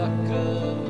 jak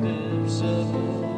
deep.